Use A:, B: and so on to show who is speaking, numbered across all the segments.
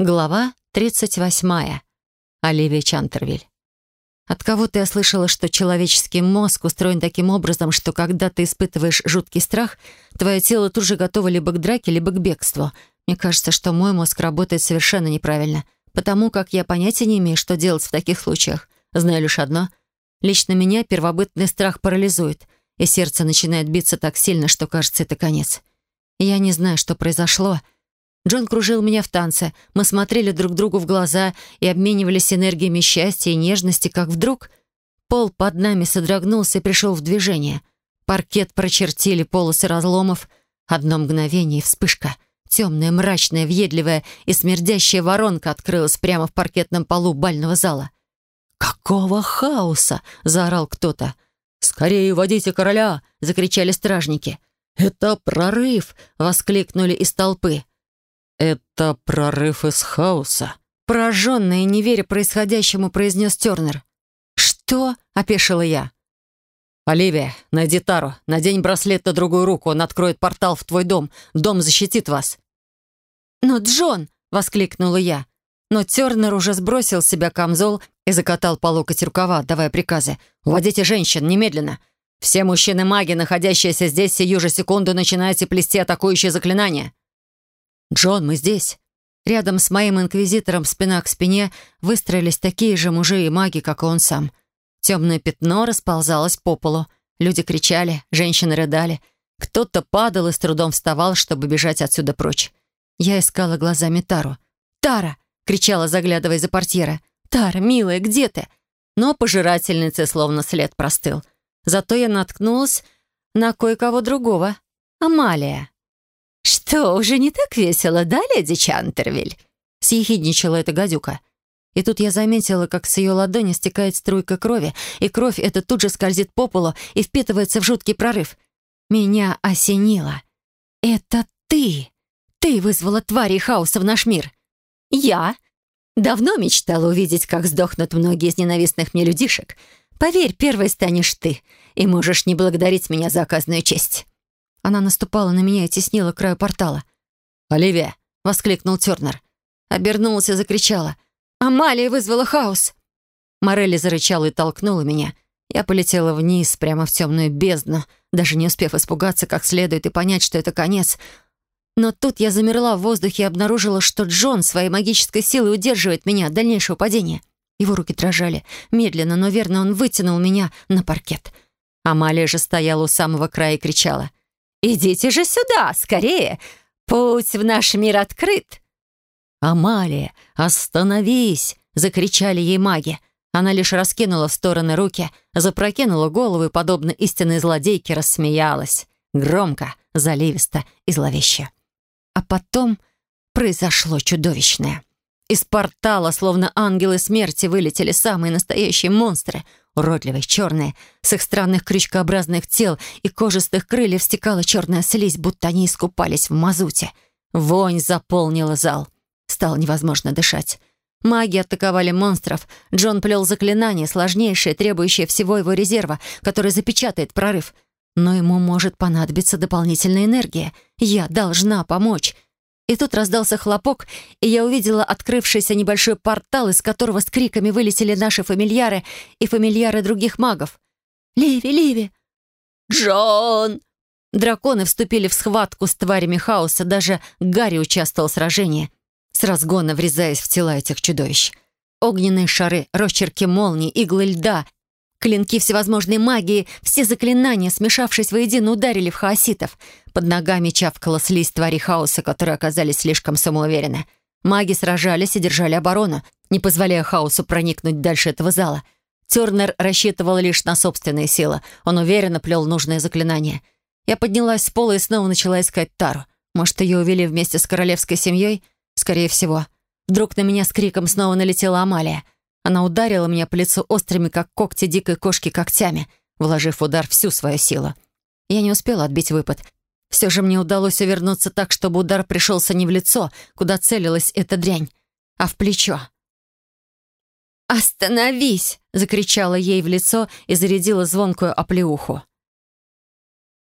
A: Глава 38. Оливия Чантервиль. От кого-то я слышала, что человеческий мозг устроен таким образом, что когда ты испытываешь жуткий страх, твое тело тут же готово либо к драке, либо к бегству. Мне кажется, что мой мозг работает совершенно неправильно, потому как я понятия не имею, что делать в таких случаях. Знаю лишь одно. Лично меня первобытный страх парализует, и сердце начинает биться так сильно, что кажется, это конец. Я не знаю, что произошло, — Джон кружил меня в танце. Мы смотрели друг другу в глаза и обменивались энергиями счастья и нежности, как вдруг пол под нами содрогнулся и пришел в движение. Паркет прочертили полосы разломов. Одно мгновение — вспышка. Темная, мрачная, въедливая и смердящая воронка открылась прямо в паркетном полу бального зала. «Какого хаоса!» — заорал кто-то. «Скорее водите короля!» — закричали стражники. «Это прорыв!» — воскликнули из толпы.
B: «Это прорыв из хаоса», —
A: пораженно и не веря происходящему, произнес Тернер. «Что?» — опешила я.
B: «Оливия, найди Тару. Надень браслет на другую руку. Он откроет портал в твой дом. Дом защитит вас».
A: «Но Джон!» — воскликнула я. Но Тернер уже сбросил с себя камзол и закатал по локоть рукава, давая приказы. «Уводите женщин, немедленно. Все мужчины-маги, находящиеся здесь сию же секунду, начинайте плести атакующие заклинания». «Джон, мы здесь». Рядом с моим инквизитором спина к спине выстроились такие же мужи и маги, как и он сам. Темное пятно расползалось по полу. Люди кричали, женщины рыдали. Кто-то падал и с трудом вставал, чтобы бежать отсюда прочь. Я искала глазами Тару. «Тара!» — кричала, заглядывая за портьера. «Тара, милая, где ты?» Но пожирательнице словно след простыл. Зато я наткнулась на кое-кого другого. Амалия.
C: «Что, уже не так весело, да, леди Чантервиль?»
A: — съехидничала эта гадюка. И тут я заметила, как с ее ладони стекает струйка крови, и кровь эта тут же скользит по полу и впитывается в жуткий прорыв. Меня осенило. «Это ты! Ты вызвала твари хаоса в наш мир!»
C: «Я?» Давно мечтала увидеть, как сдохнут многие из ненавистных мне людишек. Поверь, первой станешь ты, и можешь не благодарить меня за оказанную честь.
A: Она наступала на меня и теснила краю портала.
B: «Оливия!»
A: — воскликнул Тернер. Обернулась и закричала. «Амалия вызвала хаос!» Морелли зарычала и толкнула меня. Я полетела вниз, прямо в темную бездну, даже не успев испугаться как следует и понять, что это конец. Но тут я замерла в воздухе и обнаружила, что Джон своей магической силой удерживает меня от дальнейшего падения. Его руки дрожали. Медленно, но верно он вытянул меня на паркет. Амалия же стояла у самого края и кричала.
C: «Идите же сюда, скорее! Путь в наш мир открыт!»
A: «Амалия, остановись!» — закричали ей маги. Она лишь раскинула в стороны руки, запрокинула голову и, подобно истинной злодейке, рассмеялась. Громко, заливисто и зловеще. А потом произошло чудовищное. Из портала, словно ангелы смерти, вылетели самые настоящие монстры — уродливые, черные, с их странных крючкообразных тел и кожистых крыльев стекала черная слизь, будто они искупались в мазуте. Вонь заполнила зал. Стало невозможно дышать. Маги атаковали монстров. Джон плел заклинание, сложнейшее, требующее всего его резерва, который запечатает прорыв. Но ему может понадобиться дополнительная энергия. Я должна помочь. И тут раздался хлопок, и я увидела открывшийся небольшой портал, из которого с криками вылетели наши фамильяры и фамильяры других магов. «Ливи, Ливи!»
C: «Джон!»
A: Драконы вступили в схватку с тварями хаоса, даже Гарри участвовал в сражении, с разгона врезаясь в тела этих чудовищ. Огненные шары, росчерки молний, иглы льда, клинки всевозможной магии, все заклинания, смешавшись воедино, ударили в хаоситов — под ногами чавкала слизь твари хаоса, которые оказались слишком самоуверены. Маги сражались и держали оборону, не позволяя хаосу проникнуть дальше этого зала. Тернер рассчитывал лишь на собственные силы. Он уверенно плел нужное заклинание. Я поднялась с пола и снова начала искать Тару. Может, ее увели вместе с королевской семьей? Скорее всего. Вдруг на меня с криком снова налетела Амалия. Она ударила меня по лицу острыми, как когти дикой кошки, когтями, вложив удар всю свою силу. Я не успела отбить выпад — все же мне удалось увернуться так, чтобы удар пришелся не в лицо, куда целилась эта дрянь, а в плечо.
C: «Остановись!» — закричала ей в лицо и зарядила звонкую оплеуху.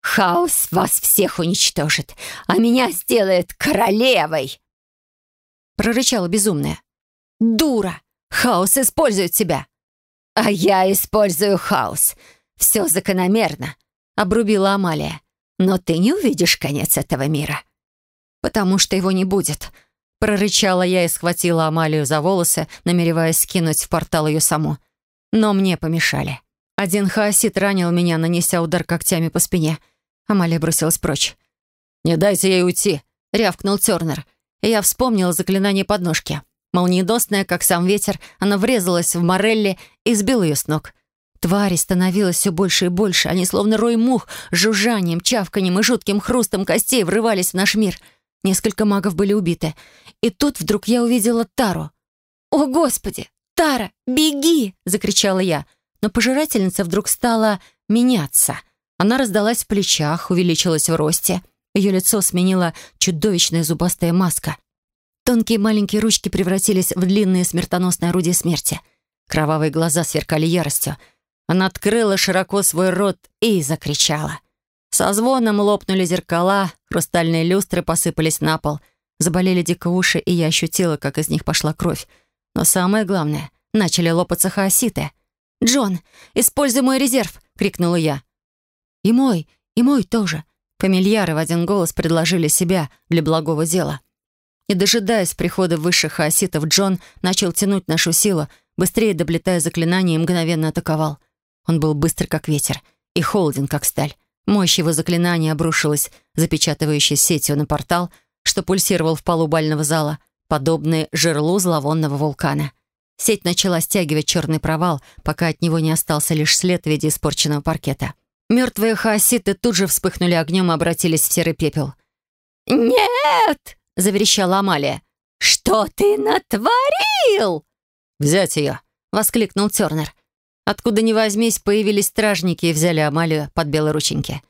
C: «Хаос вас всех уничтожит, а меня сделает королевой!»
A: — прорычала безумная. «Дура! Хаос использует тебя!»
C: «А я использую хаос. Все закономерно», — обрубила Амалия. «Но ты не увидишь конец этого мира».
A: «Потому что его не будет», — прорычала я и схватила Амалию за волосы, намереваясь скинуть в портал ее саму. Но мне помешали. Один хаосит ранил меня, нанеся удар когтями по спине. Амалия бросилась прочь.
B: «Не дайте ей уйти!»
A: — рявкнул Тернер. И я вспомнила заклинание подножки. Молниеносная, как сам ветер, она врезалась в Морелли и сбила ее с ног. Твари становилось все больше и больше. Они, словно рой мух, жужжанием, чавканием и жутким хрустом костей врывались в наш мир. Несколько магов были убиты. И тут вдруг я увидела Тару. «О, Господи! Тара, беги!» — закричала я. Но пожирательница вдруг стала меняться. Она раздалась в плечах, увеличилась в росте. Ее лицо сменила чудовищная зубастая маска. Тонкие маленькие ручки превратились в длинные смертоносные орудия смерти. Кровавые глаза сверкали яростью. Она открыла широко свой рот и закричала. Со звоном лопнули зеркала, хрустальные люстры посыпались на пол. Заболели дико уши, и я ощутила, как из них пошла кровь. Но самое главное, начали лопаться хаоситы — «Джон, используй мой резерв!» — крикнула я. «И мой, и мой тоже!» Фамильяры в один голос предложили себя для благого дела. Не дожидаясь прихода высших хаоситов, Джон начал тянуть нашу силу, быстрее доблетая заклинание и мгновенно атаковал. Он был быстр, как ветер, и холоден, как сталь. Мощь его заклинания обрушилась, запечатывающей сетью на портал, что пульсировал в полу бального зала, подобный жерлу зловонного вулкана. Сеть начала стягивать черный провал, пока от него не остался лишь след в виде испорченного паркета. Мертвые хаоситы тут же вспыхнули огнем и обратились в серый пепел.
C: «Нет!» — заверещала Амалия. «Что ты натворил?»
B: «Взять ее!»
A: — воскликнул Тернер. Откуда ни возьмись, появились стражники и взяли Амалию под белые рученьки.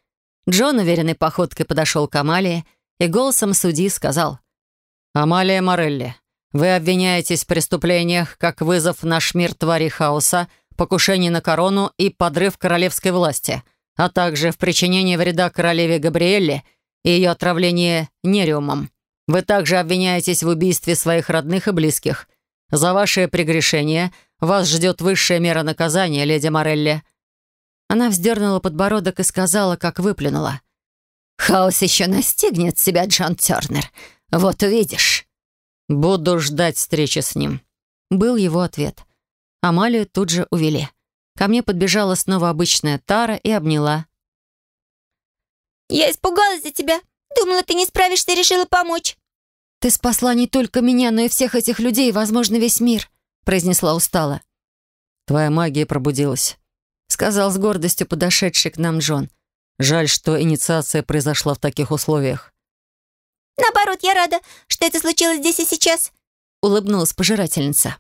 A: Джон уверенной походкой подошел к Амалии и голосом судьи сказал.
B: «Амалия Морелли, вы обвиняетесь в преступлениях, как вызов в наш мир твари хаоса, покушение на корону и подрыв королевской власти, а также в причинении вреда королеве Габриэлле и ее отравлении нериумом. Вы также обвиняетесь в убийстве своих родных и близких. За ваши прегрешения вас ждет высшая мера наказания, леди Морелли».
A: Она вздернула подбородок и сказала, как выплюнула.
C: «Хаос еще настигнет себя, Джон Тернер. Вот увидишь».
B: «Буду ждать встречи с ним», —
A: был его ответ. Амалию тут же увели. Ко мне подбежала снова обычная Тара и обняла.
D: «Я испугалась за тебя. Думала, ты не справишься и решила помочь».
A: «Ты спасла не только меня, но и всех этих людей, возможно, весь мир», — произнесла устало.
B: «Твоя магия пробудилась», — сказал с гордостью подошедший к нам Джон. «Жаль, что инициация произошла в таких условиях».
D: Наоборот, я рада, что это случилось здесь и сейчас», —
A: улыбнулась пожирательница.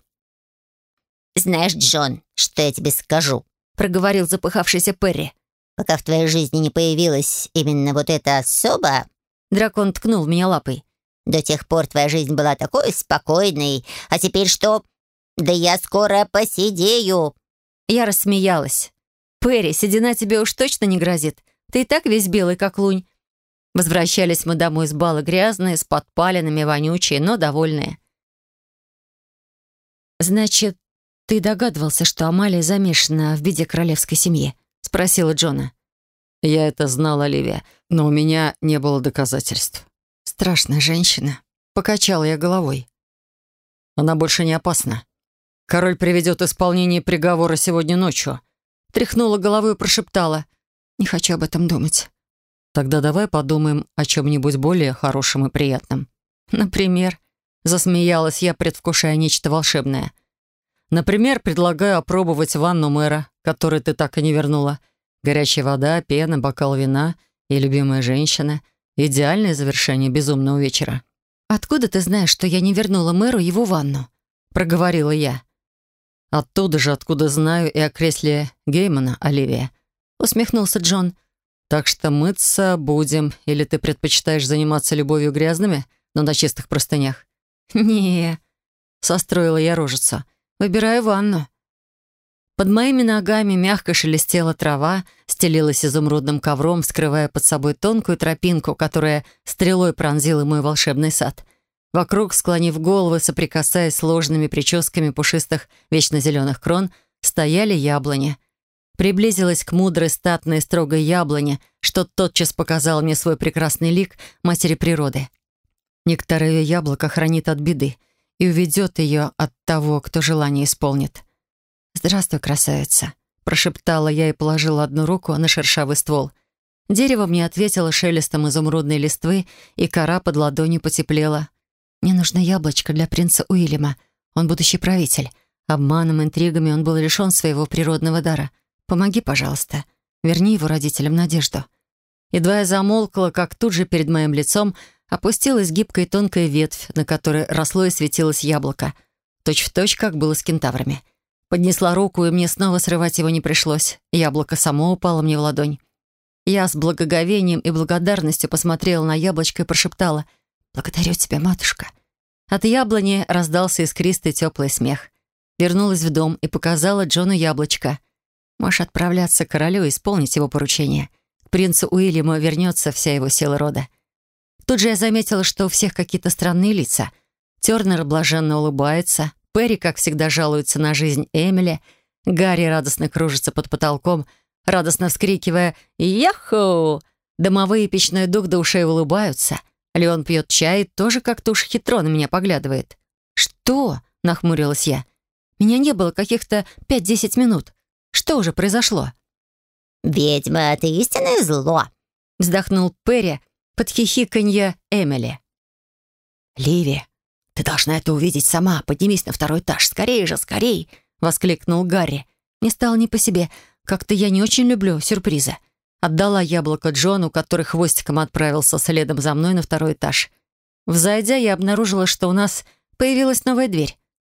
E: «Знаешь, Джон, что я тебе скажу?»
A: — проговорил запыхавшийся Перри.
E: «Пока в твоей жизни не появилась именно вот эта особа...»
A: Дракон ткнул меня лапой.
E: «До тех пор твоя жизнь была такой спокойной, а теперь что? Да я скоро посидею!»
A: Я рассмеялась. «Перри, седина тебе уж точно не грозит. Ты и так весь белый, как лунь. Возвращались мы домой с бала грязные, с подпалинами, вонючие, но довольные. «Значит, ты догадывался, что Амалия замешана в виде королевской семьи?» — спросила Джона.
B: «Я это знал, Оливия, но у меня не было доказательств».
A: «Страшная женщина», — покачала я головой.
B: «Она больше не опасна. Король приведет исполнение приговора сегодня ночью».
A: Тряхнула головой и прошептала. «Не хочу об этом думать».
B: Тогда давай подумаем о чем-нибудь более хорошем и приятном.
A: Например, засмеялась я, предвкушая нечто волшебное.
B: Например, предлагаю опробовать ванну мэра, которую ты так и не вернула. Горячая вода, пена, бокал вина и любимая женщина. Идеальное завершение безумного вечера.
A: «Откуда ты знаешь, что я не вернула мэру его ванну?» — проговорила я.
B: «Оттуда же, откуда знаю и о кресле Геймана, Оливия», — усмехнулся Джон. Так что мыться будем, или ты предпочитаешь заниматься любовью грязными, но на чистых простынях?
A: не состроила я рожицу. Выбираю ванну. Под моими ногами мягко шелестела трава, стелилась изумрудным ковром, скрывая под собой тонкую тропинку, которая стрелой пронзила мой волшебный сад. Вокруг, склонив головы, соприкасаясь сложными прическами пушистых вечно зеленых крон, стояли яблони. Приблизилась к мудрой, статной, строгой яблоне, что тотчас показал мне свой прекрасный лик матери природы. Нектар ее яблоко хранит от беды и уведет ее от того, кто желание исполнит. «Здравствуй, красавица», — прошептала я и положила одну руку на шершавый ствол. Дерево мне ответило шелестом изумрудной листвы, и кора под ладонью потеплела. «Мне нужно яблочко для принца Уильяма. Он будущий правитель. Обманом, интригами он был лишен своего природного дара. Помоги, пожалуйста. Верни его родителям надежду». Едва я замолкла, как тут же перед моим лицом опустилась гибкая тонкая ветвь, на которой росло и светилось яблоко. Точь в точь, как было с кентаврами. Поднесла руку, и мне снова срывать его не пришлось. Яблоко само упало мне в ладонь. Я с благоговением и благодарностью посмотрела на яблочко и прошептала «Благодарю тебя, матушка». От яблони раздался искристый теплый смех. Вернулась в дом и показала Джону яблочко. «Можешь отправляться к королю и исполнить его поручение. К принцу Уильяму вернется вся его сила рода». Тут же я заметила, что у всех какие-то странные лица. Тернер блаженно улыбается, Перри, как всегда, жалуется на жизнь Эмили, Гарри радостно кружится под потолком, радостно вскрикивая «Яху!». Домовые печной дух до ушей улыбаются. Леон пьет чай и тоже как-то уж хитро на меня поглядывает. «Что?» — нахмурилась я. «Меня не было каких-то пять-десять минут. Что уже произошло?»
E: «Ведьма — это истинное зло», —
A: вздохнул Перри под хихиканье Эмили. «Ливи, ты должна это увидеть сама. Поднимись на второй этаж. Скорее же, скорей!» — воскликнул Гарри. Не стало не по себе. Как-то я не очень люблю сюрпризы. Отдала яблоко Джону, который хвостиком отправился следом за мной на второй этаж. Взойдя, я обнаружила, что у нас появилась новая дверь.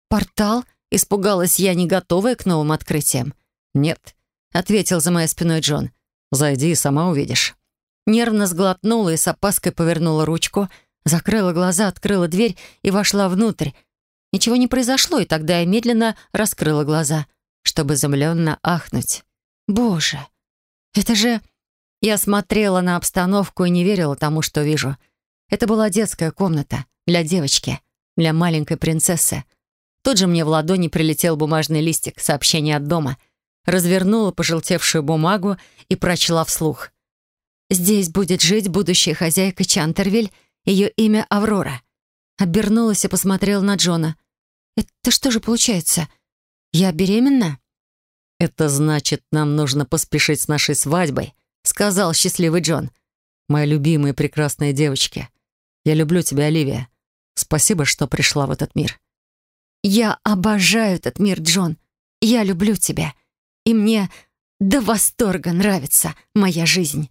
A: «Портал?» — испугалась я, не готовая к новым открытиям. «Нет», — ответил за моей спиной Джон. «Зайди и сама увидишь». Нервно сглотнула и с опаской повернула ручку, закрыла глаза, открыла дверь и вошла внутрь. Ничего не произошло, и тогда я медленно раскрыла глаза, чтобы изумленно ахнуть. «Боже, это же...» Я смотрела на обстановку и не верила тому, что вижу. Это была детская комната для девочки, для маленькой принцессы. Тут же мне в ладони прилетел бумажный листик, сообщение от дома. Развернула пожелтевшую бумагу и прочла вслух. Здесь будет жить будущая хозяйка Чантервиль, ее имя Аврора. Обернулась и посмотрела на Джона. «Это что же получается? Я беременна?»
B: «Это значит, нам нужно поспешить с нашей свадьбой», сказал счастливый Джон. «Моя любимая прекрасная девочка. Я люблю тебя, Оливия. Спасибо, что пришла в этот мир».
A: «Я обожаю этот мир, Джон. Я люблю тебя. И мне до восторга нравится моя жизнь».